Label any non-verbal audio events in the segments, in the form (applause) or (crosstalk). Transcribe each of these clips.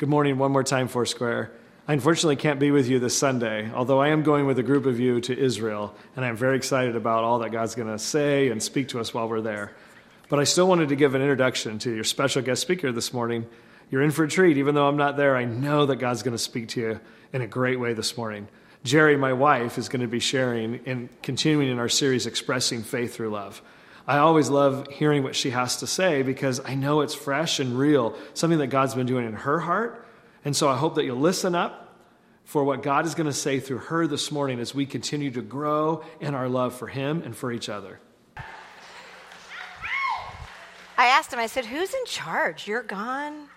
Good morning, one more time, Foursquare. I unfortunately can't be with you this Sunday, although I am going with a group of you to Israel, and I'm very excited about all that God's going to say and speak to us while we're there. But I still wanted to give an introduction to your special guest speaker this morning. You're in for a treat. Even though I'm not there, I know that God's going to speak to you in a great way this morning. Jerry, my wife, is going to be sharing and continuing in our series, Expressing Faith Through Love. I always love hearing what she has to say because I know it's fresh and real, something that God's been doing in her heart. And so I hope that you'll listen up for what God is going to say through her this morning as we continue to grow in our love for Him and for each other. I asked him, I said, Who's in charge? You're gone?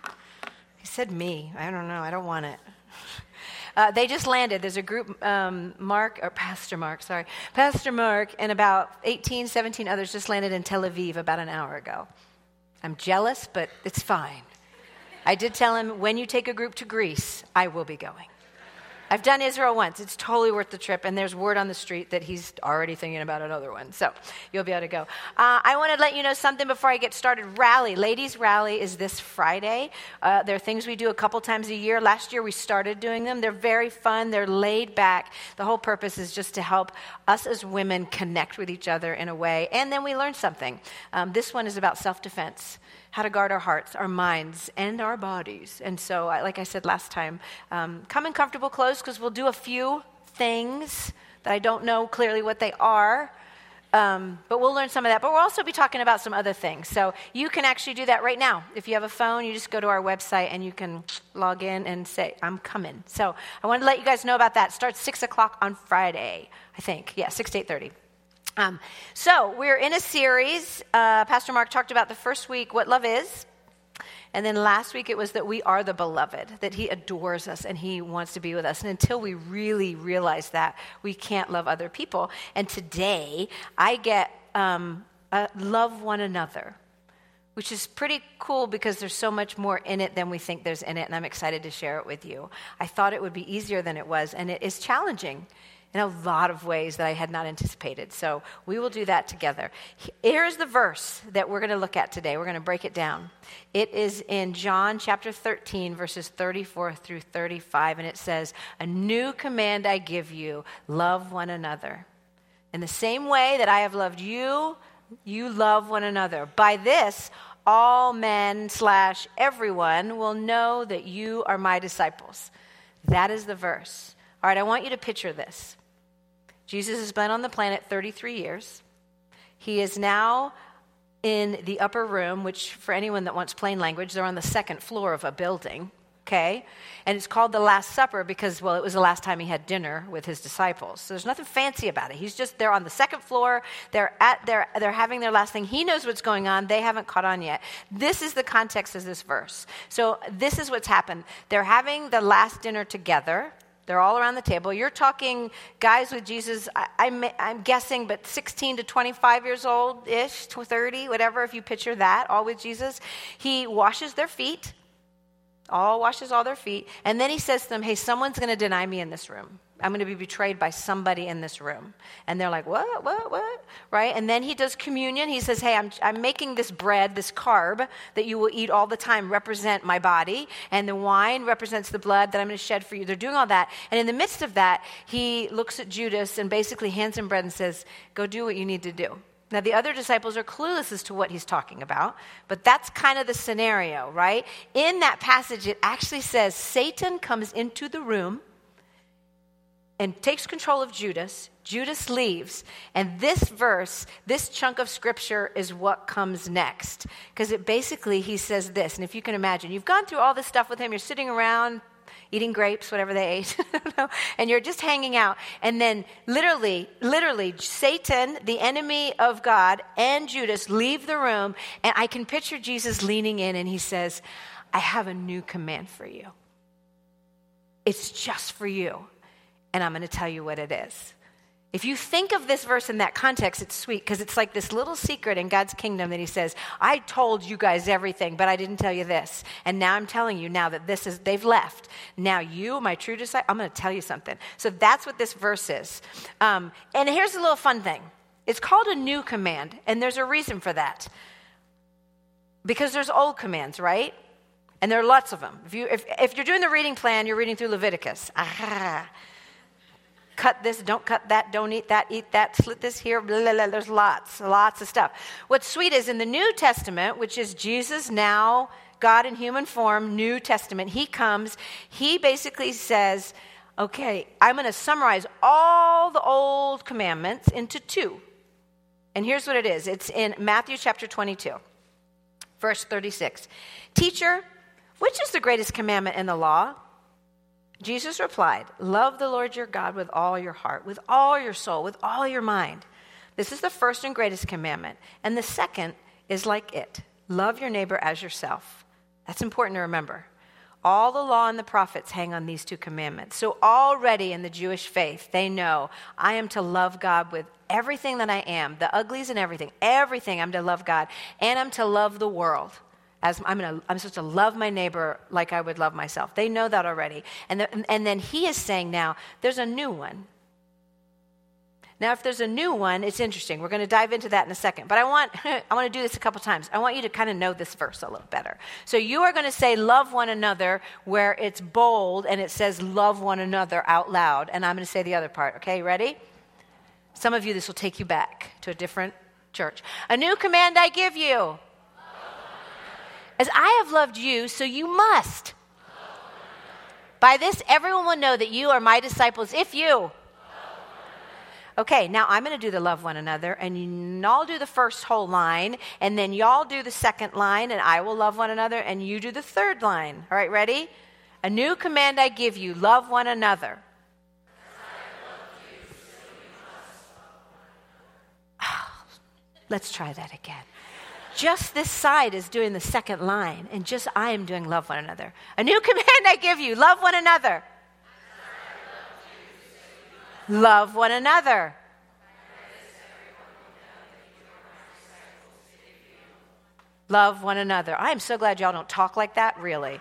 He said, Me. I don't know. I don't want it. Uh, they just landed. There's a group, um, Mark, or Pastor Mark, sorry. Pastor Mark and about 18, 17 others just landed in Tel Aviv about an hour ago. I'm jealous, but it's fine. I did tell him, when you take a group to Greece, I will be going. I've done Israel once. It's totally worth the trip. And there's word on the street that he's already thinking about another one. So you'll be able to go. Uh, I want to let you know something before I get started. Rally, Ladies Rally is this Friday. Uh, there are things we do a couple times a year. Last year we started doing them. They're very fun, they're laid back. The whole purpose is just to help us as women connect with each other in a way. And then we learn something. Um, this one is about self defense how to guard our hearts, our minds, and our bodies. And so, like I said last time, um, come in comfortable clothes because we'll do a few things that I don't know clearly what they are. Um, but we'll learn some of that. But we'll also be talking about some other things. So you can actually do that right now. If you have a phone, you just go to our website and you can log in and say, I'm coming. So I want to let you guys know about that. Starts 6 o'clock on Friday, I think. Yeah, 6 to 8.30. Um, so we're in a series. Uh, Pastor Mark talked about the first week what love is. And then last week it was that we are the beloved, that he adores us and he wants to be with us. And until we really realize that, we can't love other people. And today I get um, uh, love one another, which is pretty cool because there's so much more in it than we think there's in it. And I'm excited to share it with you. I thought it would be easier than it was, and it is challenging in a lot of ways that I had not anticipated. So we will do that together. Here's the verse that we're going to look at today. We're going to break it down. It is in John chapter 13, verses 34 through 35, and it says, A new command I give you love one another. In the same way that I have loved you, you love one another. By this, all men slash everyone will know that you are my disciples. That is the verse. All right, I want you to picture this. Jesus has been on the planet 33 years. He is now in the upper room, which, for anyone that wants plain language, they're on the second floor of a building, okay? And it's called the Last Supper because, well, it was the last time he had dinner with his disciples. So there's nothing fancy about it. He's just, they're on the second floor, they're, at, they're, they're having their last thing. He knows what's going on, they haven't caught on yet. This is the context of this verse. So this is what's happened. They're having the last dinner together. They're all around the table. You're talking guys with Jesus, I, am guessing, but 16 to 25 years old ish, to 30, whatever, if you picture that, all with Jesus. He washes their feet, all washes all their feet, and then he says to them, Hey, someone's going to deny me in this room. I'm going to be betrayed by somebody in this room. And they're like, what, what, what? Right? And then he does communion. He says, hey, I'm, I'm making this bread, this carb that you will eat all the time, represent my body. And the wine represents the blood that I'm going to shed for you. They're doing all that. And in the midst of that, he looks at Judas and basically hands him bread and says, go do what you need to do. Now, the other disciples are clueless as to what he's talking about, but that's kind of the scenario, right? In that passage, it actually says Satan comes into the room and takes control of Judas. Judas leaves. And this verse, this chunk of scripture is what comes next. Because it basically, he says this. And if you can imagine, you've gone through all this stuff with him, you're sitting around eating grapes, whatever they ate, (laughs) and you're just hanging out. And then, literally, literally, Satan, the enemy of God, and Judas leave the room. And I can picture Jesus leaning in and he says, I have a new command for you. It's just for you and I'm going to tell you what it is. If you think of this verse in that context, it's sweet because it's like this little secret in God's kingdom that He says, I told you guys everything, but I didn't tell you this. And now I'm telling you now that this is, they've left. Now you, my true disciple, I'm going to tell you something. So that's what this verse is. Um, and here's a little fun thing it's called a new command, and there's a reason for that. Because there's old commands, right? And there are lots of them. If, you, if, if you're doing the reading plan, you're reading through Leviticus. Ah, cut this, don't cut that, don't eat that, eat that, slit this here, blah, blah, blah. There's lots, lots of stuff. What's sweet is in the New Testament, which is Jesus now, God in human form, New Testament, he comes, he basically says, okay, I'm going to summarize all the old commandments into two. And here's what it is it's in Matthew chapter 22, verse 36. Teacher, which is the greatest commandment in the law? Jesus replied, Love the Lord your God with all your heart, with all your soul, with all your mind. This is the first and greatest commandment. And the second is like it love your neighbor as yourself. That's important to remember. All the law and the prophets hang on these two commandments. So, already in the Jewish faith, they know I am to love God with everything that I am, the uglies and everything, everything. I'm to love God, and I'm to love the world as I'm, gonna, I'm supposed to love my neighbor like I would love myself. They know that already. And, the, and then he is saying now, there's a new one. Now, if there's a new one, it's interesting. We're going to dive into that in a second. But I want, (laughs) I want to do this a couple times. I want you to kind of know this verse a little better. So you are going to say, love one another, where it's bold and it says, love one another out loud. And I'm going to say the other part. Okay, ready? Some of you, this will take you back to a different church. A new command I give you as I have loved you, so you must. By this, everyone will know that you are my disciples if you. Okay, now I'm going to do the love one another, and y'all do the first whole line, and then y'all do the second line, and I will love one another, and you do the third line. All right, ready? A new command I give you love one another. Ah, let's try that again just this side is doing the second line, and just I am doing love one another. A new (laughs) command I give you love one another. Love one another. Love one another. I am so glad y'all don't talk like that, really.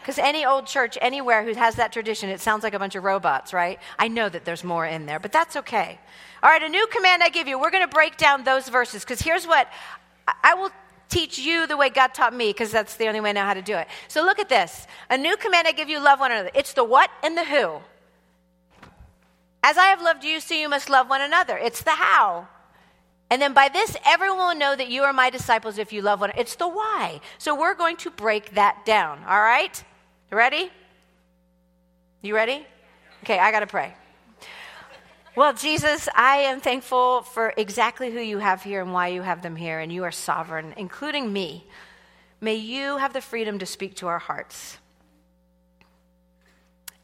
Because any old church anywhere who has that tradition, it sounds like a bunch of robots, right? I know that there's more in there, but that's okay. All right, a new command I give you. We're going to break down those verses because here's what I will teach you the way God taught me because that's the only way I know how to do it. So look at this. A new command I give you love one another. It's the what and the who. As I have loved you, so you must love one another. It's the how. And then by this, everyone will know that you are my disciples if you love one another. It's the why. So we're going to break that down. All right? Ready? You ready? Okay, I got to pray. Well, Jesus, I am thankful for exactly who you have here and why you have them here, and you are sovereign, including me. May you have the freedom to speak to our hearts.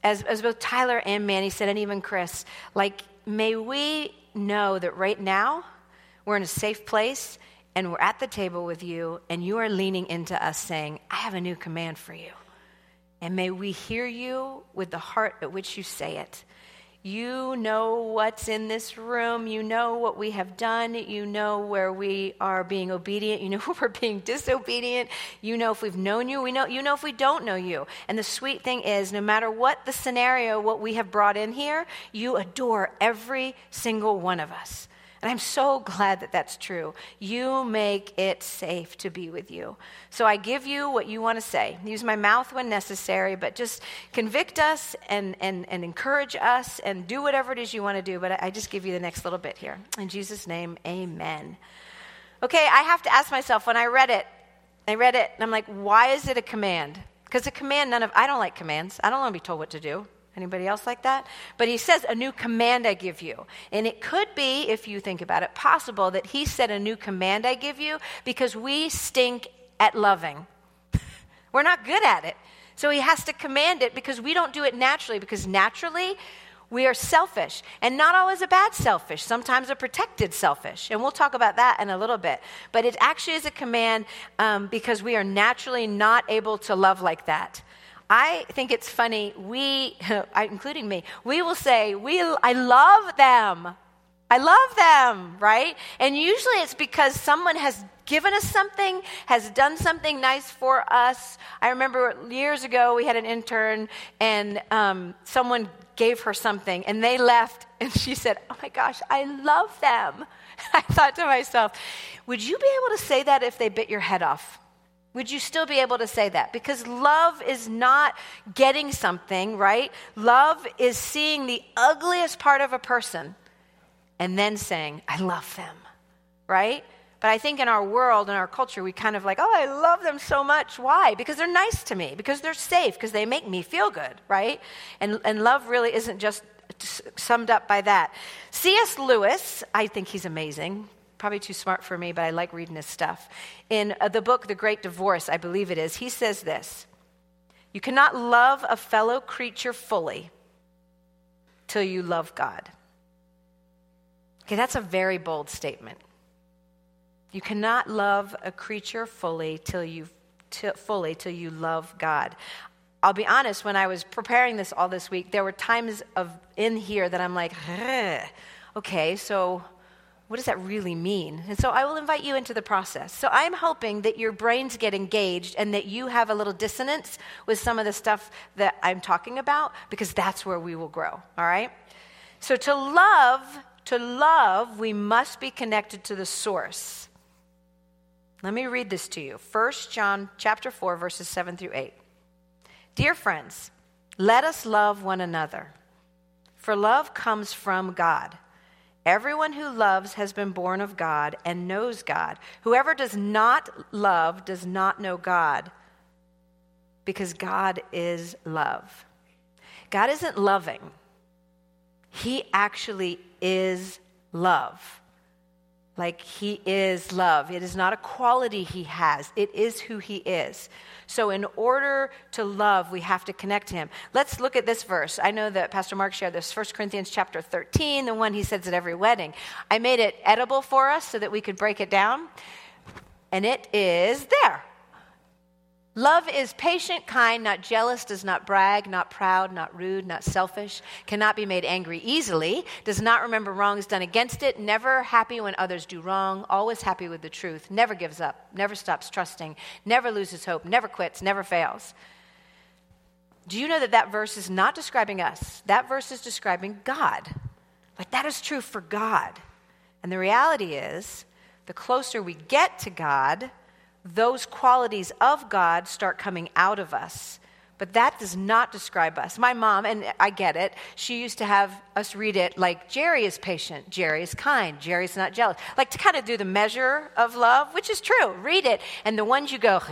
As, as both Tyler and Manny said, and even Chris, like, may we know that right now we're in a safe place and we're at the table with you, and you are leaning into us saying, I have a new command for you. And may we hear you with the heart at which you say it. You know what's in this room. You know what we have done. You know where we are being obedient. You know (laughs) where we're being disobedient. You know if we've known you. We know, you know if we don't know you. And the sweet thing is, no matter what the scenario, what we have brought in here, you adore every single one of us. And I'm so (laughs) glad that that's true. You make it safe to be with you. So I give you what you want to say. Use my mouth when necessary, but just convict us and, and, and encourage us and do whatever it is you want to do. But I just give you the next little bit here. In Jesus' name, amen. Okay, I have to ask myself when I read it, I read it, and I'm like, why is it a command? Because a command, none of, I don't like commands. I don't want to be told what to do. Anybody else like that? But he says, A new command I give you. And it could be, if you think about it, possible that he said, A new command I give you because we stink at loving. (laughs) We're not good at it. So he has to command it because we don't do it naturally, because naturally, we are selfish and not always a bad selfish sometimes a protected selfish and we'll talk about that in a little bit but it actually is a command um, because we are naturally not able to love like that I think it's funny, we, (laughs) including me, we will say, we, I love them. I love them, right? And usually it's because someone has given us something, has done something nice for us. I remember years ago we had an intern and um, someone gave her something and they left (laughs) and she said, Oh my gosh, I love them. (laughs) I thought to myself, Would you be able to say that if they bit your head off? Would you still be able to say that? Because love is not getting something, right? Love is seeing the ugliest part of a person and then saying, I love them, right? But I think in our world, in our culture, we kind of like, oh, I love them so much. Why? Because they're nice to me, because they're safe, because they make me feel good, right? And, and love really isn't just summed up by that. C.S. Lewis, I think he's amazing probably too smart for me, but I like reading his stuff. In uh, the book, The Great Divorce, I believe it is, he says this You cannot love a fellow creature fully till you love God. Okay, that's a very bold statement. You cannot love a creature fully till you till, fully till you love God. I'll be honest, when I was preparing this all this week, there were times of in here that I'm like, okay, so what does that really mean? And so I will invite you into the process. So I'm hoping that your brains get engaged and that you have a little dissonance with some of the stuff that I'm talking about because that's where we will grow, all right? So to love, to love, we must be connected to the source. Let me read this to you. 1 John chapter 4 verses 7 through 8. Dear friends, let us love one another. For love comes from God. Everyone who loves has been born of God and knows God. Whoever does not love does not know God because God is love. God isn't loving, He actually is love. Like He is love. It is not a quality He has, it is who He is. So, in order to love, we have to connect to him. Let's look at this verse. I know that Pastor Mark shared this, 1 Corinthians chapter 13, the one he says at every wedding. I made it edible for us so that we could break it down, and it is there. Love is patient, kind, not jealous, does not brag, not proud, not rude, not selfish, cannot be made angry easily, does not remember wrongs done against it, never happy when others do wrong, always happy with the truth, never gives up, never stops trusting, never loses hope, never quits, never fails. Do you know that that verse is not describing us? That verse is describing God. Like that is true for God. And the reality is, the closer we get to God, those qualities of God start coming out of us. But that does not describe us. My mom, and I get it, she used to have us read it like Jerry is patient, Jerry is kind, Jerry's not jealous. Like to kind of do the measure of love, which is true. Read it. And the ones you go,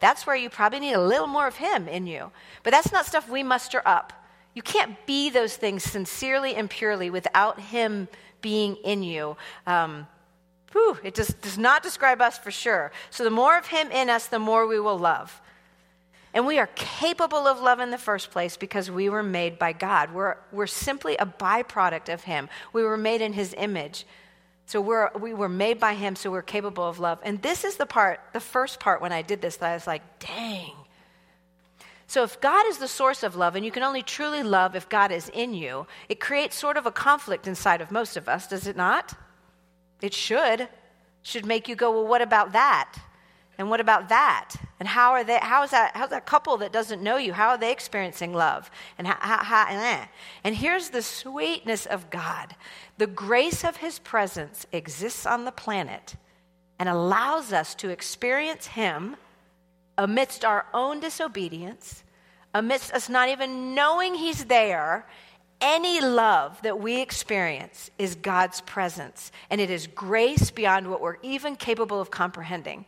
that's where you probably need a little more of him in you. But that's not stuff we muster up. You can't be those things sincerely and purely without him being in you. Um, Whew, it just does not describe us for sure. So the more of Him in us, the more we will love. And we are capable of love in the first place because we were made by God. We're, we're simply a byproduct of Him. We were made in His image. So we're, we were made by Him, so we're capable of love. And this is the part, the first part when I did this, that I was like, dang. So if God is the source of love, and you can only truly love if God is in you, it creates sort of a conflict inside of most of us, does it not? It should. Should make you go, well, what about that? And what about that? And how are they, how is that, how's that couple that doesn't know you, how are they experiencing love? And, how, how, how, and, eh. and here's the sweetness of God the grace of his presence exists on the planet and allows us to experience him amidst our own disobedience, amidst us not even knowing he's there, any love that we experience is God's presence, and it is grace beyond what we're even capable of comprehending.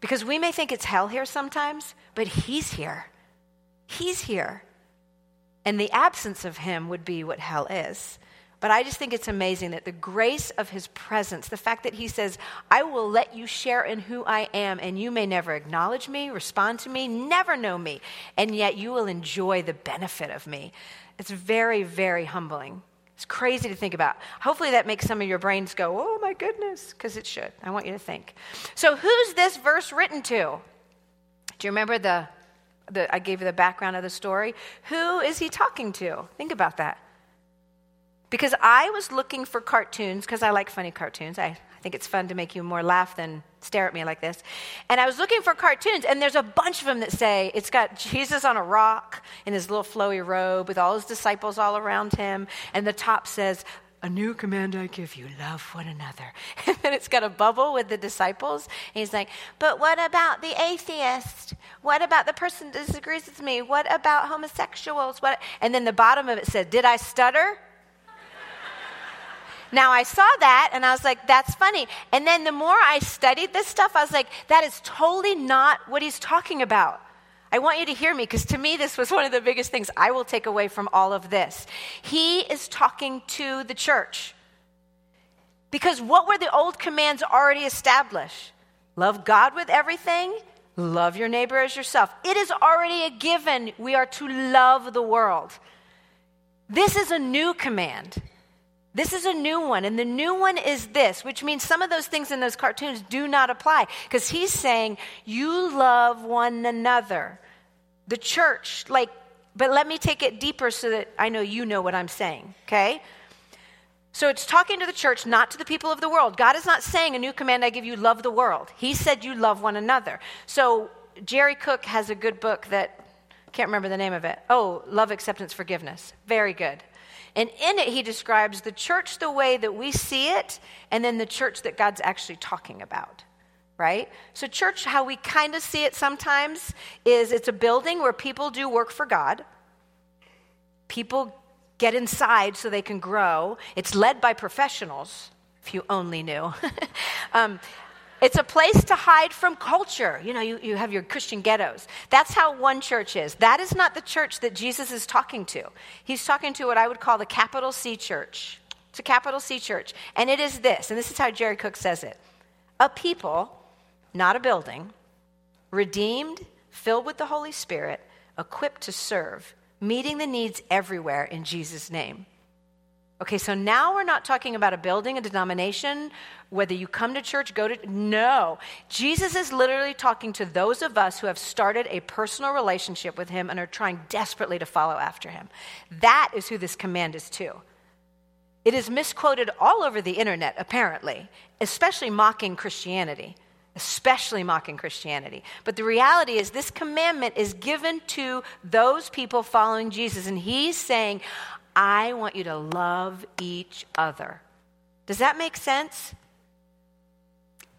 Because we may think it's hell here sometimes, but He's here. He's here. And the absence of Him would be what hell is. But I just think it's amazing that the grace of his presence, the fact that he says, I will let you share in who I am, and you may never acknowledge me, respond to me, never know me, and yet you will enjoy the benefit of me. It's very, very humbling. It's crazy to think about. Hopefully, that makes some of your brains go, oh my goodness, because it should. I want you to think. So, who's this verse written to? Do you remember the, the I gave you the background of the story? Who is he talking to? Think about that. Because I was looking for cartoons, because I like funny cartoons. I, I think it's fun to make you more laugh than stare at me like this. And I was looking for cartoons, and there's a bunch of them that say it's got Jesus on a rock in his little flowy robe with all his disciples all around him, and the top says, a new command I give you love one another. (laughs) And then it's got a bubble with the disciples. And he's like, But what about the atheist? What about the person disagrees with me? What about homosexuals? What? And then the bottom of it said, Did I stutter? Now I saw that and I was like, that's funny. And then the more I studied this stuff, I was like, that is totally not what he's talking about. I want you to hear me because to me, this was one of the biggest things I will take away from all of this. He is talking to the church. Because what were the old commands already established? Love God with everything, love your neighbor as yourself. It is already a given. We are to love the world. This is a new command. This is a new one, and the new one is this, which means some of those things in those cartoons do not apply because he's saying, You love one another. The church, like, but let me take it deeper so that I know you know what I'm saying, okay? So it's talking to the church, not to the people of the world. God is not saying a new command I give you, love the world. He said you love one another. So Jerry Cook has a good book that, can't remember the name of it. Oh, Love, Acceptance, Forgiveness. Very good. And in it, he describes the church the way that we see it, and then the church that God's actually talking about, right? So, church, how we kind of see it sometimes is it's a building where people do work for God. People get inside so they can grow. It's led by professionals, if you only knew. (laughs) um, it's a place to hide from culture. You know, you, you have your Christian ghettos. That's how one church is. That is not the church that Jesus is talking to. He's talking to what I would call the capital C church. It's a capital C church. And it is this, and this is how Jerry Cook says it a people, not a building, redeemed, filled with the Holy Spirit, equipped to serve, meeting the needs everywhere in Jesus' name. Okay, so now we're not talking about a building, a denomination, whether you come to church, go to. No. Jesus is literally talking to those of us who have started a personal relationship with him and are trying desperately to follow after him. That is who this command is to. It is misquoted all over the internet, apparently, especially mocking Christianity. Especially mocking Christianity. But the reality is, this commandment is given to those people following Jesus. And he's saying, I want you to love each other. Does that make sense?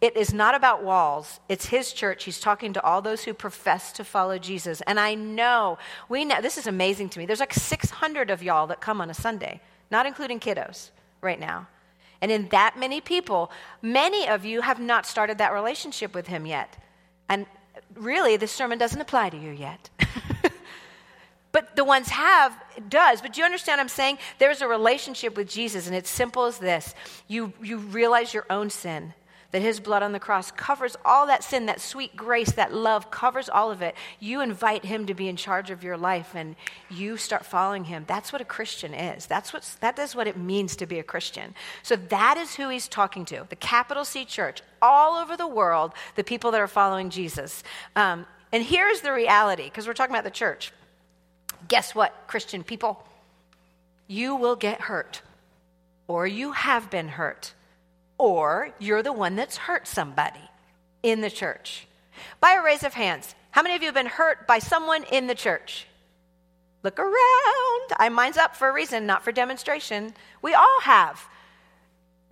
It is not about walls. It's his church. He's talking to all those who profess to follow Jesus. And I know, we know, this is amazing to me. There's like 600 of y'all that come on a Sunday, not including kiddos right now. And in that many people, many of you have not started that relationship with him yet. And really, this sermon doesn't apply to you yet. (laughs) But the ones have, does. But do you understand what I'm saying? There's a relationship with Jesus, and it's simple as this you, you realize your own sin, that his blood on the cross covers all that sin, that sweet grace, that love covers all of it. You invite him to be in charge of your life, and you start following him. That's what a Christian is. That's what's, that is what it means to be a Christian. So that is who he's talking to the capital C church, all over the world, the people that are following Jesus. Um, and here's the reality, because we're talking about the church. Guess what, Christian people? You will get hurt, or you have been hurt, or you're the one that's hurt somebody in the church. By a raise of hands, how many of you have been hurt by someone in the church? Look around. I mine's up for a reason, not for demonstration. We all have.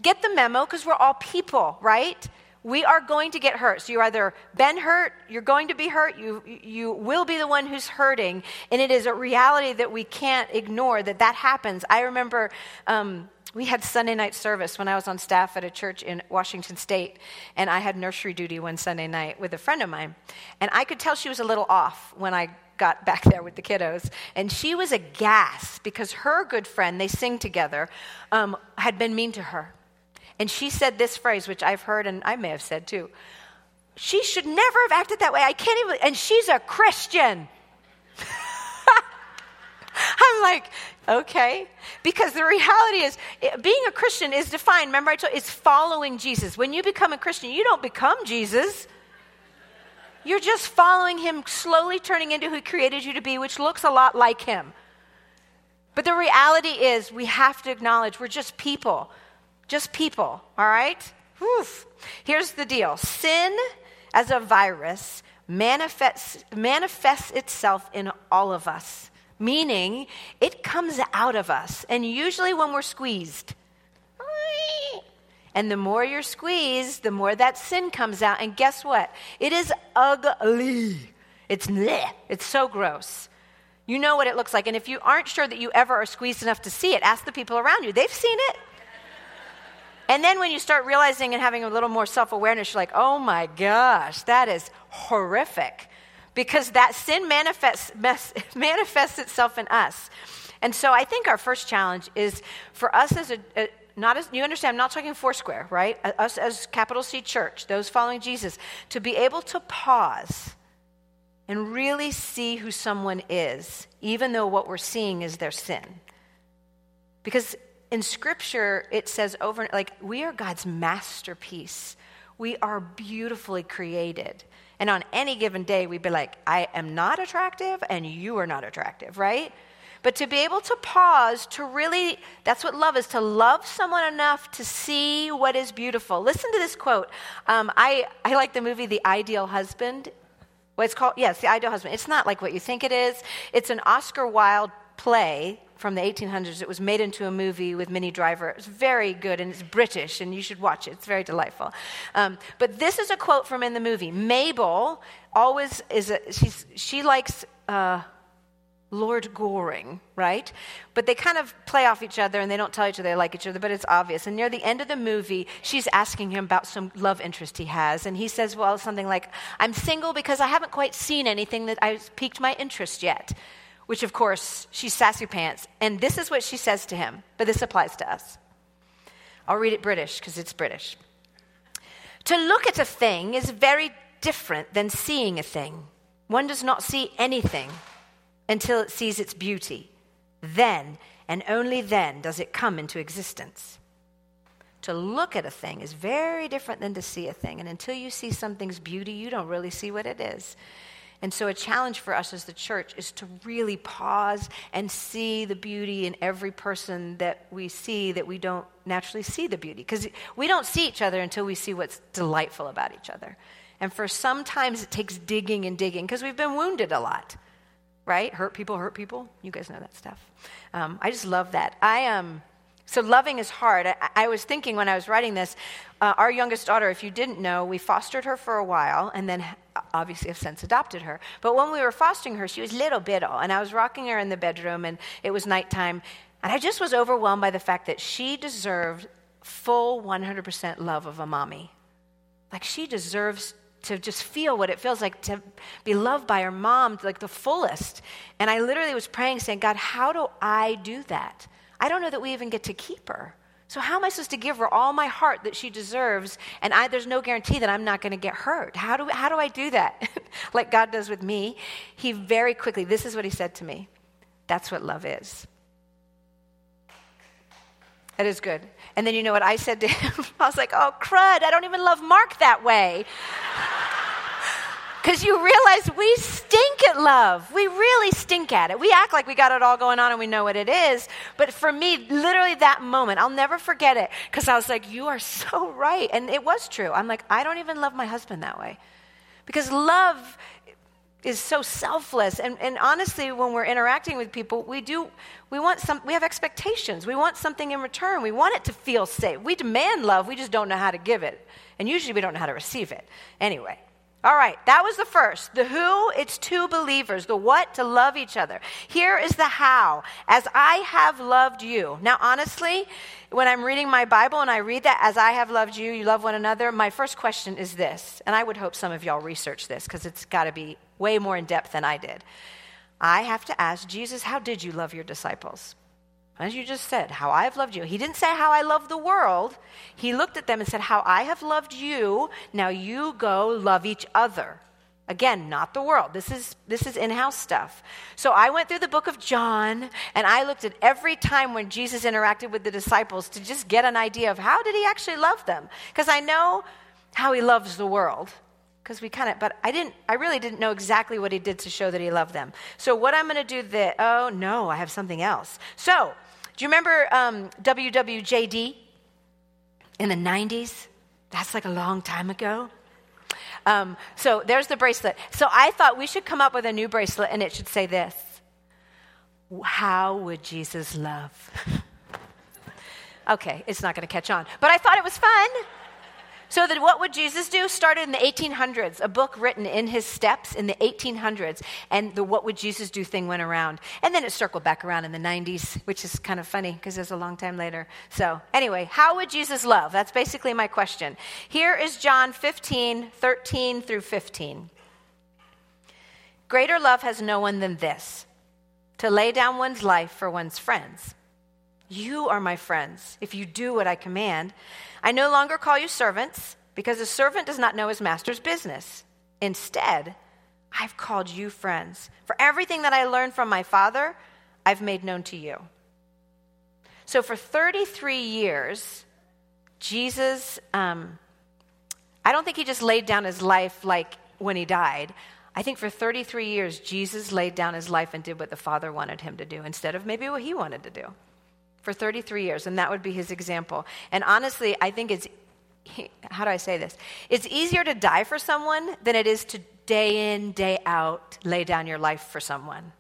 Get the memo because we're all people, right? We are going to get hurt. So you either been hurt, you're going to be hurt, you, you will be the one who's hurting. And it is a reality that we can't ignore that that happens. I remember um, we had Sunday night service when I was on staff at a church in Washington State, and I had nursery duty one Sunday night with a friend of mine. And I could tell she was a little off when I got (laughs) back there with the kiddos. And she was aghast because her good friend, they sing together, um, had been mean to her and she said this phrase, which I've heard and I may have said too. She should never have acted that way. I can't even, and she's a Christian. (laughs) I'm like, okay. Because the reality is, being a Christian is defined, remember I told you, it's following Jesus. When you become a Christian, you don't become Jesus. You're just following him, slowly turning into who he created you to be, which looks a lot like him. But the reality is, we have to acknowledge we're just people just people, all right? Here's the deal sin as a virus manifests, manifests itself in all of us, meaning it comes out of us. And usually when we're squeezed, And the more you're squeezed, the more that sin comes out. And guess what? It is ugly. It's bleh. It's so gross. You know what it looks like. And if you aren't sure that you ever are squeezed enough to see it, ask the people around you. They've seen it. And then when you start realizing and having a little more self awareness, you're like, oh my gosh, that is horrific. Because that sin manifests, (laughs) manifests itself in us. And so I think our first challenge is for us as a, a not as you understand, I'm not talking Foursquare, right? Us as capital C church, those following Jesus, to be able to pause and really see who someone is, even though what we're seeing is their sin. Because in scripture, it says over, like, we are God's masterpiece. We are beautifully created. And on any given day, we'd be like, I am not attractive and you are not attractive, right? But to be able to pause, to really, that's what love is, to love someone enough to see what is beautiful. Listen to this quote. Um, I, I like the movie The Ideal Husband. Well, it's called, yes, The Ideal Husband. It's not like what you think it is. It's an Oscar Wilde play from the 1800s. It was made into a movie with Minnie Driver. It's very good and it's British, and you should watch it. It's very delightful. Um, but this is a quote from in the movie. Mabel always is a, she's, she likes. Uh, Lord Goring, right? But they kind of play off each other and they don't tell each other they like each other, but it's obvious. And near the end of the movie, she's asking him about some love interest he has. And he says, well, something like, I'm single because I haven't quite seen anything that has piqued my interest yet. Which, of course, she's sassy pants. And this is what she says to him, but this applies to us. I'll read it British because it's British. To look at a thing is very different than seeing a thing. One does not see anything until it sees its beauty. Then, and only then, does it come into existence. To look at a thing is very different than to see a thing. And until you see something's beauty, you don't really see what it is. And so, a challenge for us as the church is to really pause and see the beauty in every person that we see that we don't naturally see the beauty. Because we don't see each other until we see what's delightful about each other. And for sometimes it takes digging and digging because we've been wounded a lot right? Hurt people, hurt people. You guys know that stuff. Um, I just love that. I um, so loving is hard. I, I was thinking when I was writing this, uh, our youngest daughter, if you didn't know, we fostered her for a while, and then obviously have since adopted her. But when we were fostering her, she was little bittle, and I was rocking her in the bedroom, and it was nighttime, and I just was overwhelmed by the fact that she deserved full 100% love of a mommy. Like she deserves to just feel what it feels like to be loved by her mom like the fullest. And I literally was praying, saying, God, how do I do that? I don't know that we even get to keep her. So how am I supposed to give her all my heart that she deserves? And I, there's no guarantee that I'm not going to get hurt. How do, how do I do that? (laughs) like God does with me. He very quickly, this is what he said to me. That's what love is. That is good. And then you know what I said to him? (laughs) I was like, oh, crud, I don't even love Mark that way. (laughs) Because you realize we stink at love. We really stink at it. We act like we got it all going on and we know what it is. But for me, literally that moment, I'll never forget it because I was like, you are so right. And it was true. I'm like, I don't even love my husband that way. Because love is so selfless. And, and honestly, when we're interacting with people, we do, we want some, we have expectations. We want something in return. We want it to feel safe. We demand love, we just don't know how to give it. And usually we don't know how to receive it. Anyway. All right, that was the first. The who, it's two believers. The what, to love each other. Here is the how. As I have loved you. Now, honestly, when I'm reading my Bible and I read that, as I have loved you, you love one another, my first question is this. And I would hope some of y'all research this because it's got to be way more in depth than I did. I have to ask Jesus, how did you love your disciples? As you just said, how I have loved you. He didn't say how I love the world. He looked at them and said, How I have loved you, now you go love each other. Again, not the world. This is, this is in house stuff. So I went through the book of John and I looked at every time when Jesus interacted with the disciples to just get an idea of how did he actually love them? Because I know how he loves the world because we kind of but i didn't i really didn't know exactly what he did to show that he loved them so what i'm going to do that oh no i have something else so do you remember um, wwjd in the 90s that's like a long time ago. Um, so there's the bracelet. So i thought we should come up with a new bracelet and it should say this. How would jesus love? (laughs) Okay, it's not going to catch on. But I thought it was fun. So that what would Jesus do? Started in the 1800s, a book written in his steps in the 1800s, and the what would Jesus do thing went around. And then it circled back around in the 90s, which is kind of funny because it was a long time later. So, anyway, how would Jesus love? That's basically my question. Here is John 15, 13 through 15. Greater love has no one than this to lay down one's life for one's friends. You are my friends if you do what I command. I no longer call you servants because a servant does not know his master's business. Instead, I've called you friends. For everything that I learned from my father, I've made known to you. So for 33 years, Jesus, um, I don't think he just laid down his life like when he died. I think for 33 years, Jesus laid down his life and did what the Father wanted him to do instead of maybe what he wanted to do for 33 years, and that would be his example. And honestly, I think it's, how do I say this? It's easier to die for someone than it is to day in, day out lay down your life for someone.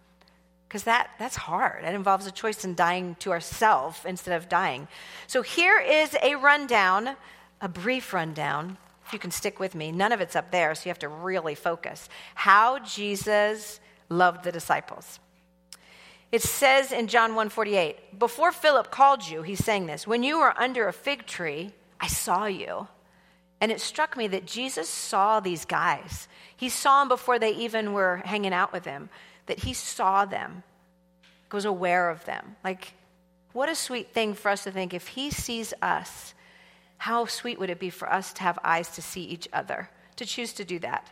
Because that, that's hard. It involves a choice in dying to ourselves instead of dying. So here is a rundown, a brief rundown, if you can stick with me. None of it's up there, so you have to really focus. How Jesus loved the disciples. It says in John 1:48, before Philip called you, he's saying this, when you were under a fig tree, I saw you. And it struck me that Jesus saw these guys. He saw them before they even were hanging out with him, that he saw them, was aware of them. Like, what a sweet thing for us to think if he sees us, how sweet would it be for us to have eyes to see each other, to choose to do that?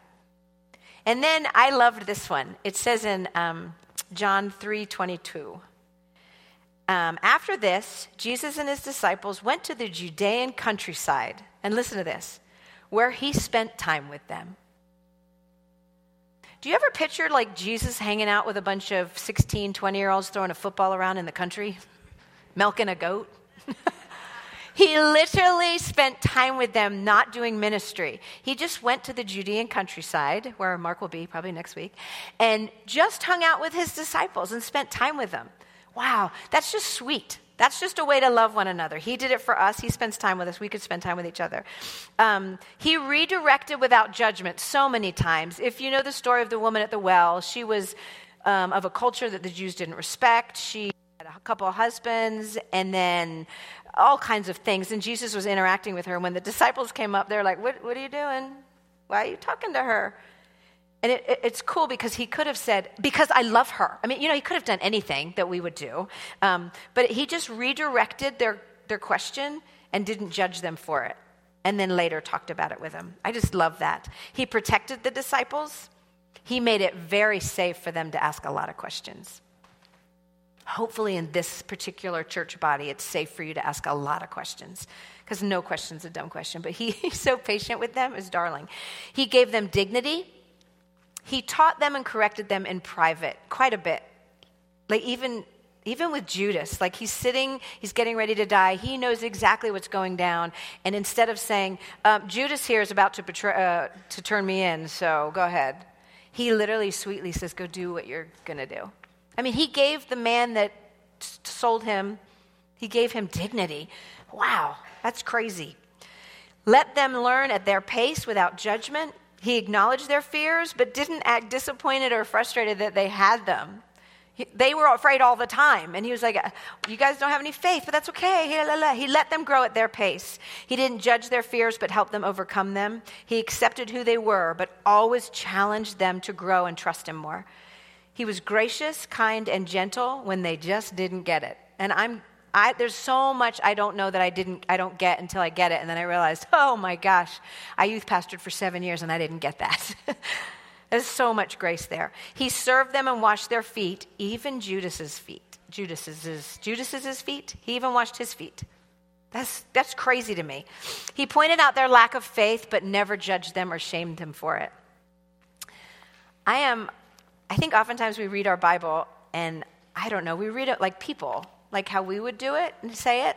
And then I loved this one. It says in um, John 3 22. Um, after this, Jesus and his disciples went to the Judean countryside, and listen to this, where he spent time with them. Do you ever picture like Jesus hanging out with a bunch of 16, 20 year olds throwing a football around in the country, (laughs) milking a goat? (laughs) He literally spent time with them not doing ministry. He just went to the Judean countryside, where Mark will be probably next week, and just hung out with his disciples and spent time with them. Wow, that's just sweet. That's just a way to love one another. He did it for us. He spends time with us. We could spend time with each other. Um, he redirected without judgment so many times. If you know the story of the woman at the well, she was um, of a culture that the Jews didn't respect. She had a couple of husbands, and then all kinds of things. And Jesus was interacting with her. And when the disciples came up, they're like, What, what are you doing? Why are you talking to her? And it, it, it's cool because he could have said, Because I love her. I mean, you know, he could have done anything that we would do. Um, but he just redirected their, their question and didn't judge them for it. And then later talked about it with them. I just love that. He protected the disciples, he made it very safe for them to ask a lot of questions hopefully in this particular church body, it's safe for you to ask a lot of questions because no question's a dumb question. But he, (laughs) he's so patient with them, is darling. He gave them dignity. He taught them and corrected them in private quite a bit. Like even even with Judas, like he's sitting, he's getting ready to die. He knows exactly what's going down. And instead of saying, um, Judas here is about to, betray, uh, to turn me in, so go ahead, he literally sweetly says, Go do what you're going to do. I mean, he gave the man that sold him, he gave him dignity. Wow, that's crazy. Let them learn at their pace without judgment. He acknowledged their fears, but didn't act disappointed or frustrated that they had them. they were afraid all the time. And he was like, uh, You guys don't have any faith, but that's okay. He let them grow at their pace. He didn't judge their fears, but helped them overcome them. He accepted who they were, but always challenged them to grow and trust him more. He was gracious, kind, and gentle when they just didn't get it. And I'm I, there's so much I don't know that I didn't I don't get until I get it, and then I realized, oh my gosh, I youth pastored for seven years and I didn't get that. (laughs) There's so much grace there. He served them and washed their feet, even Judas's feet. Judas's Judas's feet. He even washed his feet. That's that's crazy to me. He pointed out their lack of faith, but never judged them or shamed them for it. I am I think oftentimes we read our Bible and I don't know, we read it like people, like how we would do it and say it.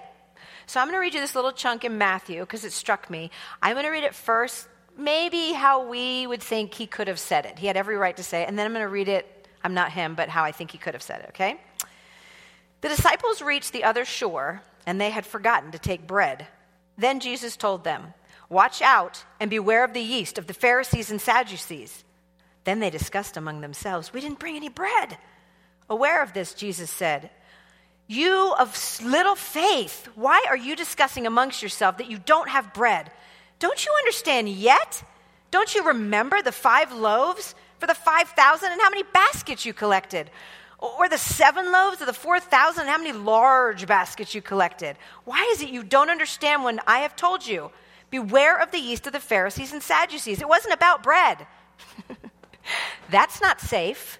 So I'm going to read you this little chunk in Matthew because it struck me. I'm going to read it first, maybe how we would think he could have said it. He had every right to say it. And then I'm going to read it, I'm not him, but how I think he could have said it, okay? The disciples reached the other shore, and they had forgotten to take bread. Then Jesus told them, Watch out and beware of the yeast of the Pharisees and Sadducees. Then they discussed among themselves, We didn't bring any bread. Aware of this, Jesus said, You of little faith, why are you discussing amongst yourself that you don't have bread? Don't you understand yet? Don't you remember the five loaves for the 5,000 and how many baskets you collected? Or the seven loaves of the 4,000 and how many large baskets you collected? Why is it you don't understand when I have told you? Beware of the yeast of the Pharisees and Sadducees. It wasn't about bread. (laughs) That's not safe.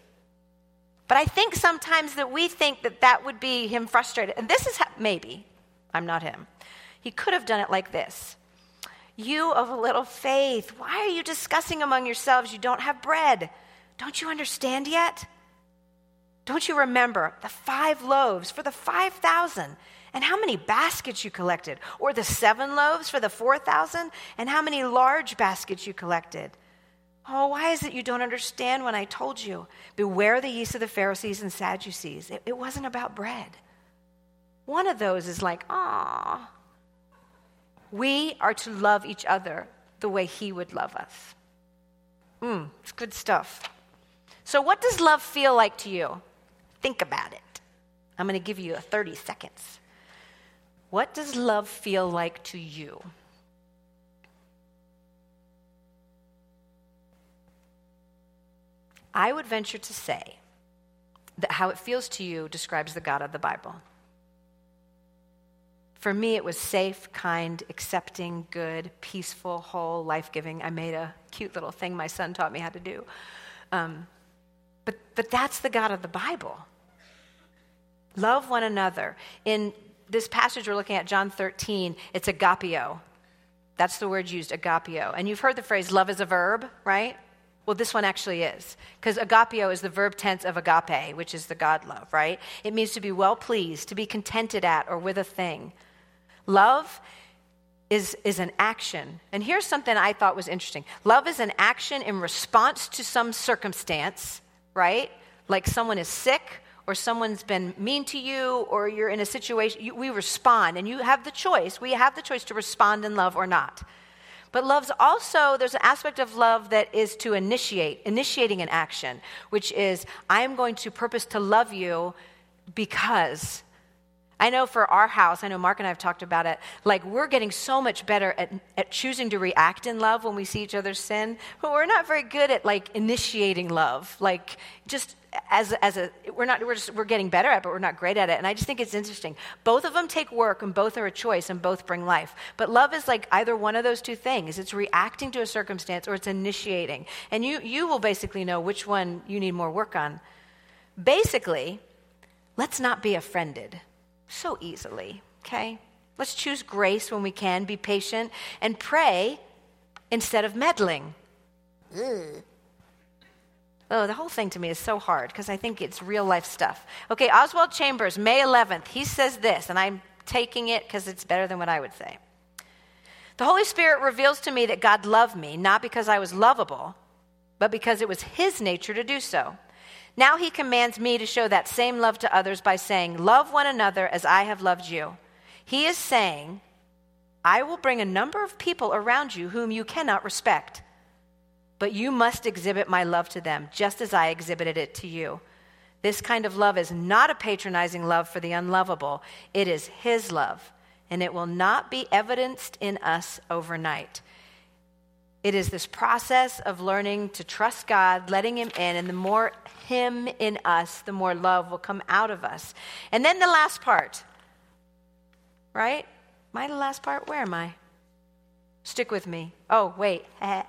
But I think sometimes that we think that that would be him frustrated. And this is how, maybe, I'm not him. He could have done it like this You of a little faith, why are you discussing among yourselves you don't have bread? Don't you understand yet? Don't you remember the five loaves for the 5,000 and how many baskets you collected? Or the seven loaves for the 4,000 and how many large baskets you collected? Oh, why is it you don't understand when I told you? Beware the yeast of the Pharisees and Sadducees. It, it wasn't about bread. One of those is like, ah. We are to love each other the way He would love us. Hmm, it's good stuff. So, what does love feel like to you? Think about it. I'm going to give you a 30 seconds. What does love feel like to you? I would venture to say that how it feels to you describes the God of the Bible. For me, it was safe, kind, accepting, good, peaceful, whole, life giving. I made a cute little thing my son taught me how to do. Um, but, but that's the God of the Bible. Love one another. In this passage we're looking at, John 13, it's agapio. That's the word used, agapio. And you've heard the phrase love is a verb, right? Well, this one actually is, because agapio is the verb tense of agape, which is the God love, right? It means to be well pleased, to be contented at or with a thing. Love is, is an action. And here's something I thought was interesting love is an action in response to some circumstance, right? Like someone is sick or someone's been mean to you or you're in a situation, you, we respond and you have the choice. We have the choice to respond in love or not. But love's also, there's an aspect of love that is to initiate, initiating an action, which is, I am going to purpose to love you because. I know for our house, I know Mark and I have talked about it, like we're getting so much better at, at choosing to react in love when we see each other's sin, but we're not very good at like initiating love. Like just as, as a we're not we're just we're getting better at it, but we're not great at it. And i just think it's interesting. Both of them take work and both are a choice and both bring life. But love is like either one of those two things. It's reacting to a circumstance or it's initiating. And you you will basically know which one you need more work on. Basically let's not be offended so easily okay let's choose grace when we can be patient and pray instead of meddling Ugh. Oh, the whole thing to me is so hard because I think it's real life stuff. Okay, Oswald Chambers, May 11th, he says this, and I'm taking it because it's better than what I would say. The Holy Spirit reveals to me that God loved me, not because I was lovable, but because it was His nature to do so. Now He commands me to show that same love to others by saying, Love one another as I have loved you. He is saying, I will bring a number of people around you whom you cannot respect but you must exhibit my love to them, just as I exhibited it to you. This kind of love is not a patronizing love for the unlovable, it is His love, and it will not be evidenced in us overnight. It is this process of learning to trust God, letting Him in, and the more Him in us, the more love will come out of us. And then the last part, right? The last part? Where am I? Stick with me. Oh, wait. (laughs) I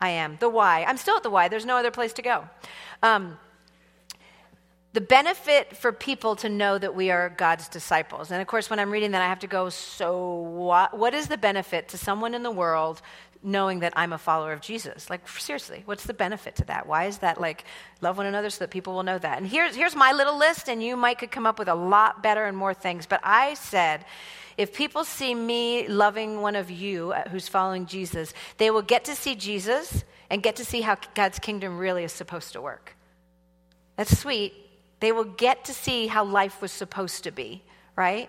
am. The why. I'm still at the why. There's no other place to go. Um, the benefit for people to know that we are God's disciples. And of course, when I'm reading that, I have to go, so what, what is the benefit to someone in the world knowing that I'm a follower of Jesus? Like, seriously, what's the benefit to that? Why is that like love one another so that people will know that? And here's, here's my little list, and you might could come up with a lot better and more things. But I said, if people see me loving one of you uh, who's following Jesus, they will get to see Jesus and get to see how God's kingdom really is supposed to work. That's sweet. They will get to see how life was supposed to be, right?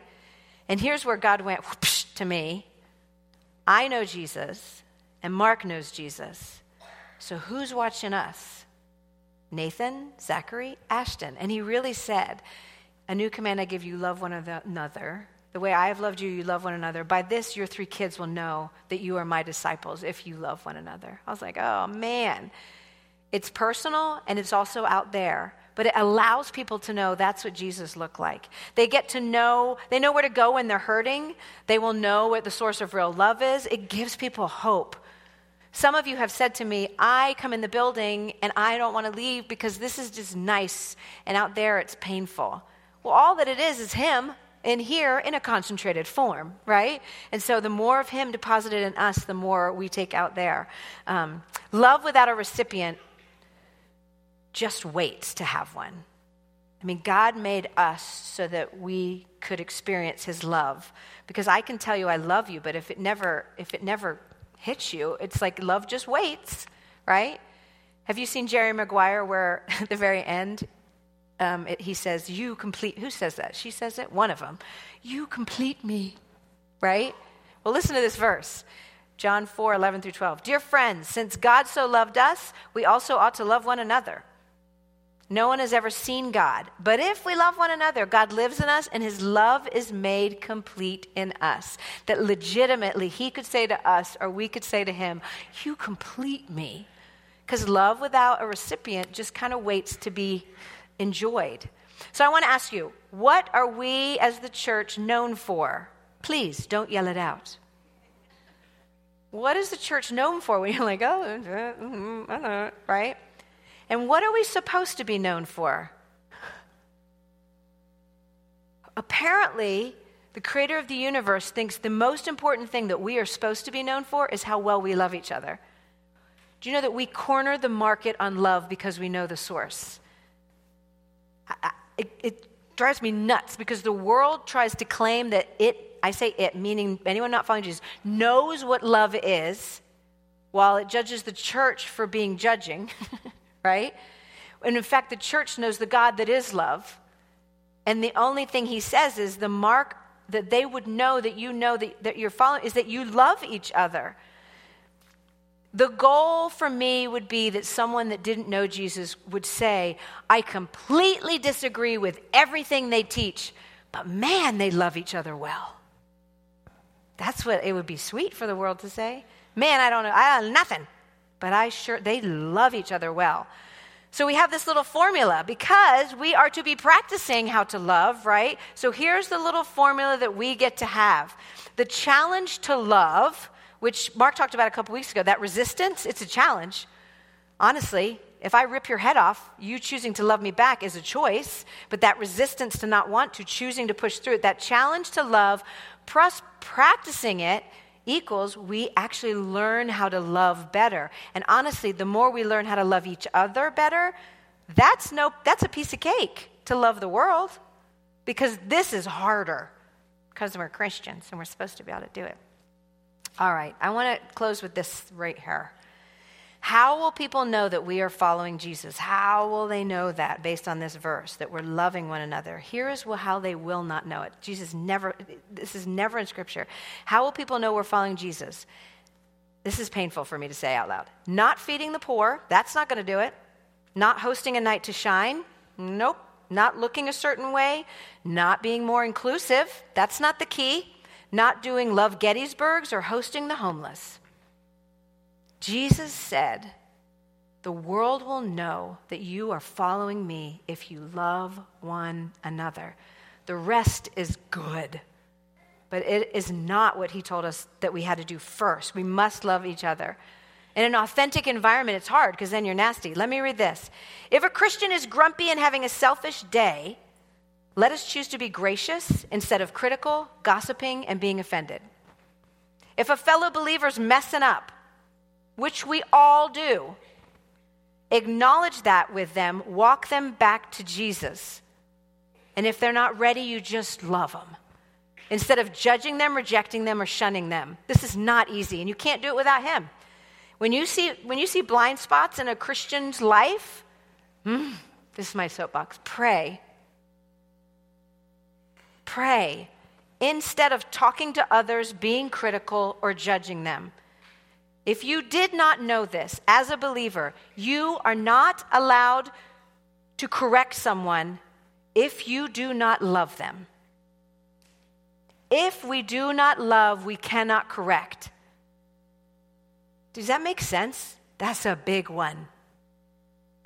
And here's where God went whoosh, to me. I know Jesus, and Mark knows Jesus. So who's watching us? Nathan, Zachary, Ashton. And he really said, A new command I give you love one another. The way I have loved you, you love one another. By this, your three kids will know that you are my disciples if you love one another. I was like, oh man. It's personal and it's also out there but it allows people to know that's what Jesus looked like. They get to know, they know where to go when they're hurting. They will know what the source of real love is. It gives people hope. Some of you have said to me, I come in the building and I don't want to leave because this is just nice, and out there it's painful. Well, all that it is is Him in here in a concentrated form, right? And so the more of Him deposited in us, the more we take out there. Um, love without a recipient just waits to have one. I mean, God made us so that we could experience his love. Because I can tell you I love you, but if it never if it never hits you, it's like love just waits, right? Have you seen Jerry Maguire where (laughs) at the very end um, it, he says, You complete, who says that? She says it? One of them. You complete me, right? Well, listen to this verse. John 4, 11 through 12. Dear friends, since God so loved us, we also ought to love one another. No one has ever seen God. But if we love one another, God lives in us and his love is made complete in us. That legitimately he could say to us, or we could say to him, You complete me. Because love without a recipient just kind of waits to be enjoyed. So I want to ask you, what are we as the church known for? Please don't yell it out. What is the church known for when you're like, oh, (laughs) right? And what are we supposed to be known for? Apparently, the creator of the universe thinks the most important thing that we are supposed to be known for is how well we love each other. Do you know that we corner the market on love because we know the source? I, it, it drives me nuts because the world tries to claim that it, I say it, meaning anyone not following Jesus, knows what love is while it judges the church for being judging. (laughs) right? And in fact, the church knows the God that is love. And the only thing he says is the mark that they would know that you know that, that you're following is that you love each other. The goal for me would be that someone that didn't know Jesus would say, I completely disagree with everything they teach, but man, they love each other well. That's what it would be sweet for the world to say. Man, I don't know, I have nothing but I sure, they love each other well. So we have this little formula because we are to be practicing how to love, right? So here's the little formula that we get to have. The challenge to love, which Mark talked about a couple weeks ago, that resistance, it's a challenge. Honestly, if I rip your head off, you choosing to love me back is a choice, but that resistance to not want to, choosing to push through it, that challenge to love, plus practicing it equals we actually learn how to love better. And honestly, the more we learn how to love each other better, that's no that's a piece of cake to love the world because this is harder because we're Christians and we're supposed to be able to do it. All right, I want to close with this right here. How will people know that we are following Jesus? How will they know that based on this verse, that we're loving one another? Here is how they will not know it. Jesus never, this is never in Scripture. How will people know we're following Jesus? This is painful for me to say out loud. Not feeding the poor, that's not going to do it. Not hosting a night to shine, nope. Not looking a certain way, not being more inclusive, that's not the key. Not doing Love Gettysburgs or hosting the homeless. Jesus said, The world will know that you are following me if you love one another. The rest is good. But it is not what he told us that we had to do first. We must love each other. In an authentic environment, it's hard because then you're nasty. Let me read this. If a Christian is grumpy and having a selfish day, let us choose to be gracious instead of critical, gossiping, and being offended. If a fellow believer's messing up, which we all do. Acknowledge that with them, walk them back to Jesus. And if they're not ready, you just love them. Instead of judging them, rejecting them, or shunning them. This is not easy, and you can't do it without Him. When you see, when you see blind spots in a Christian's life, hmm, this is my soapbox pray. Pray instead of talking to others, being critical, or judging them. If you did not know this as a believer, you are not allowed to correct someone if you do not love them. If we do not love, we cannot correct. Does that make sense? That's a big one.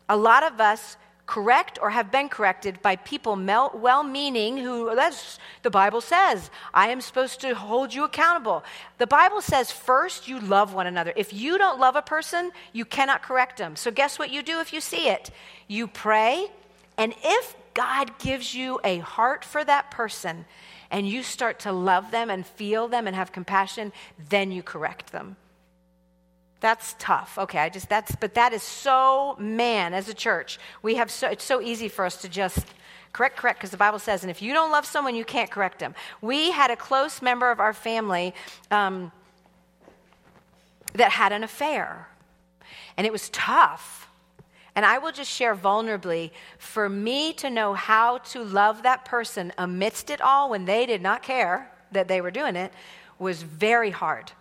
A lot of us correct or have been corrected by people well meaning who that's the bible says i am supposed to hold you accountable. The bible says first you love one another. If you don't love a person you cannot correct them. So guess what you do if you see it? You pray and if god gives you a heart for that person and you start to love them and feel them and have compassion then you correct them that's tough. Okay, I just that's but that is so man as a church. We have so it's so easy for us to just correct correct because the Bible says and if you don't love someone you can't correct them. We had a close member of our family um, that had an affair, and it was tough. And I will just share vulnerably for me to know how to love that person amidst it all when they did not care that they were doing it was very hard.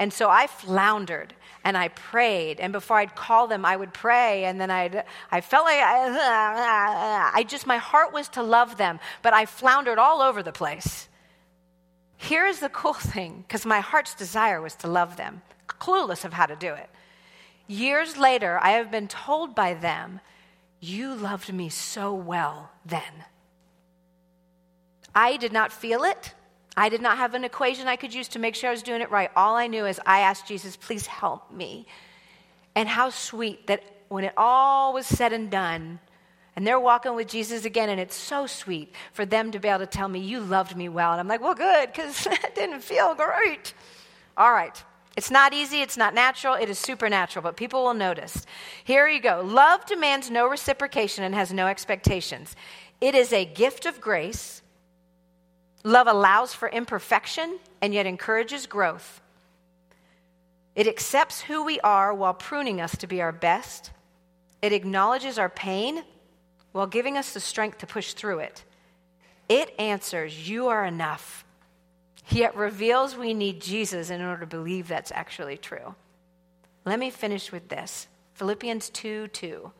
And so I floundered and I prayed. And before I'd call them, I would pray. And then I'd, I felt like I, (laughs) I just, my heart was to love them, but I floundered all over the place. Here's the cool (laughs) thing because my heart's desire was to love them, clueless of how to do it. Years later, I have been told by them, You loved me so well then. I did not feel it. I did not have an equation I could use to make sure I was doing it right. All I knew is I asked Jesus, please help me. And how sweet that when it all was said and done, and they're walking with Jesus again, and it's so sweet for them to be able to tell me, You loved me well. And I'm like, Well, good, because it (laughs) didn't feel great. All right. It's not easy, it's not natural, it is supernatural, but people will notice. Here you go. Love demands no reciprocation and has no expectations. It is a gift of grace Love allows for imperfection and yet encourages growth. It accepts who we are while pruning us to be our best. It acknowledges our pain while giving us the strength to push through it. It answers, You are enough, yet reveals we need Jesus in order to believe that's actually true. Let me finish with this Philippians 2 2.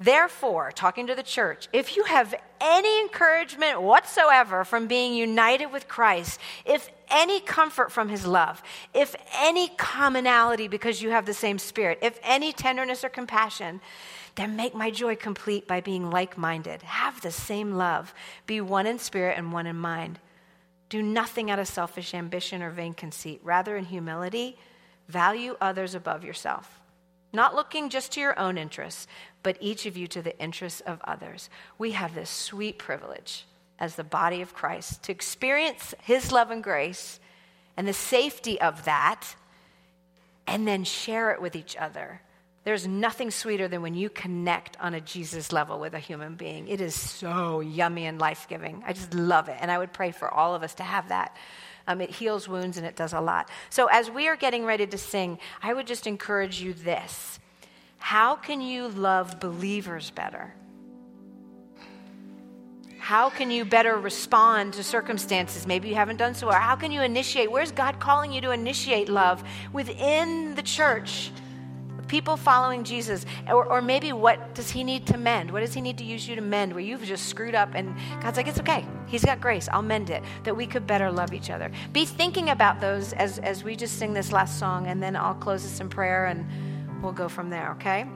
Therefore, talking to the church, if you have any encouragement whatsoever from being united with Christ, if any comfort from his love, if any commonality because you have the same spirit, if any tenderness or compassion, then make my joy complete by being like minded. Have the same love. Be one in spirit and one in mind. Do nothing out of selfish ambition or vain conceit. Rather, in humility, value others above yourself not looking just to your own interests, but each of you to the interests of others. We have this sweet privilege as the body of Christ to experience His love and grace and the safety of that, and then share it with each other. There's nothing sweeter than when you connect on a Jesus level with a human being. It is so yummy and life giving. I just love it. And I would pray for all of us to have that. Um, it heals wounds and it does a lot. So, as we are getting ready to sing, I would just encourage you this How can you love believers better? How can you better respond to circumstances? Maybe you haven't done so. Or how can you initiate? Where's God calling you to initiate love within the church? People following Jesus? Or, or maybe what does he need to mend? What does he need to use you to mend where you've just screwed up and God's like, it's okay. He's got grace. I'll mend it. That we could better love each other. Be thinking about those as, as we just sing this last song, and then I'll close this in prayer and we'll go from there, okay?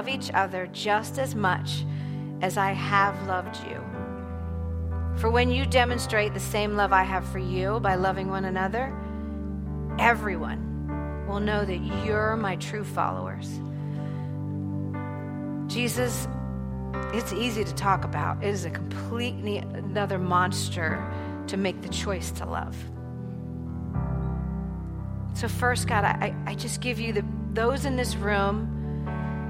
Love each other just as much as I have loved you. For when you demonstrate the same love I have for you by loving one another, everyone will know that you're my true followers. Jesus, it's easy to talk about. It is a completely another monster to make the choice to love. So, first, God, I, I just give you the, those in this room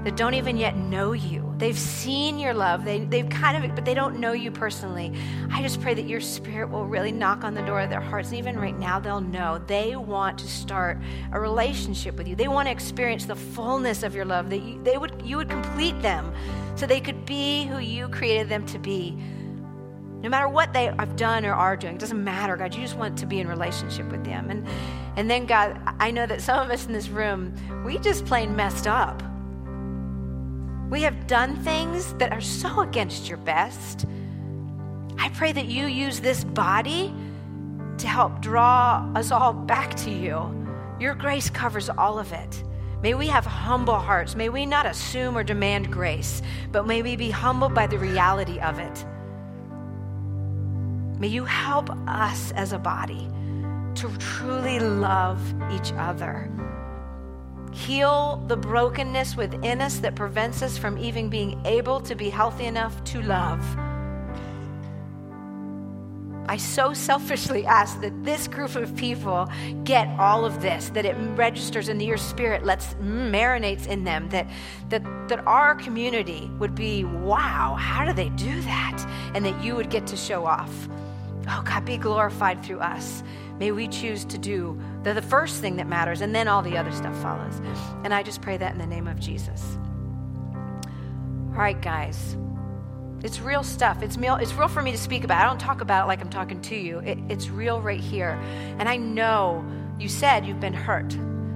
that don't even yet know you. They've seen your love, they, they've kind of, but they don't know you personally. I just pray that your spirit will really knock on the door of their hearts. And even right now, they'll know they want to start a relationship with you. They want to experience the fullness of your love, that you, they would, you would complete them so they could be who you created them to be. No matter what they have done or are doing, it doesn't matter, God. You just want to be in relationship with them. And, and then, God, I know that some of us in this room, we just plain messed up. We have done things that are so against your best. I pray that you use this body to help draw us all back to you. Your grace covers all of it. May we have humble hearts. May we not assume or demand grace, but may we be humbled by the reality of it. May you help us as a body to truly love each other. Heal the brokenness within us that prevents us from even being able to be healthy enough to love. I so selfishly (laughs) ask that this group of people get all of this, that it registers into your spirit, lets mm, marinates in them, that, that, that our community would be, wow, how do they do that? And that you would get to show off. Oh, God, be glorified through us. May we choose to do the, the first thing that matters, and then all the other stuff follows. And I just pray that in the name of Jesus. All right, guys. It's real stuff. It's real, it's real for me to speak about. I don't talk about it like I'm talking to you. It, it's real right here. And I know you said you've been hurt.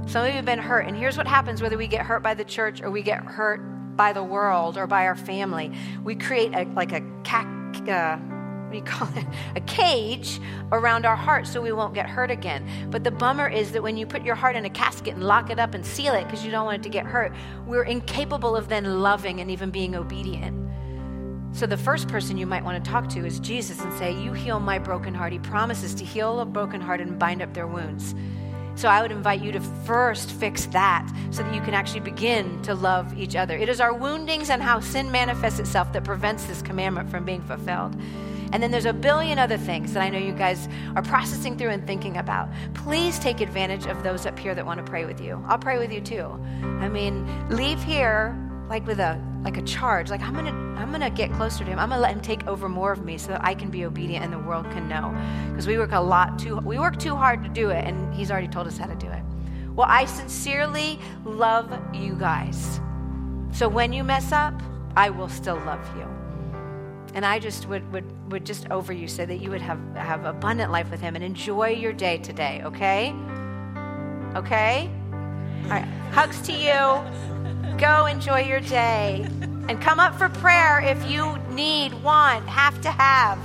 Some of you have been hurt. And here's what happens whether we get hurt by the church or we get hurt by the world or by our family. We create a, like a cac, uh, you call it? A cage around our heart so we won't get hurt again. But the bummer is that when you put your heart in a casket and lock it up and seal it because you don't want it to get hurt, we're incapable of then loving and even being obedient. So the first person you might want to talk to is Jesus and say, You heal my broken heart. He promises to heal a broken heart and bind up their wounds. So I would invite you to first fix that so that you can actually begin to love each other. It is our woundings and how sin manifests itself that prevents this commandment from being fulfilled. And then there's a billion other things that I know you guys are processing through and thinking about. Please take advantage of those up here that want to pray with you. I'll pray with you too. I mean, leave here like with a like a charge like i'm gonna i'm gonna get closer to him i'm gonna let him take over more of me so that i can be obedient and the world can know because we work a lot too we work too hard to do it and he's already told us how to do it well i sincerely love you guys so when you mess up i will still love you and I just would, would, would just over you say that you would have, have abundant life with Him and enjoy your day today, okay? Okay? All right. Hugs to you. Go enjoy your day. And come up for prayer if you need, want, have to have.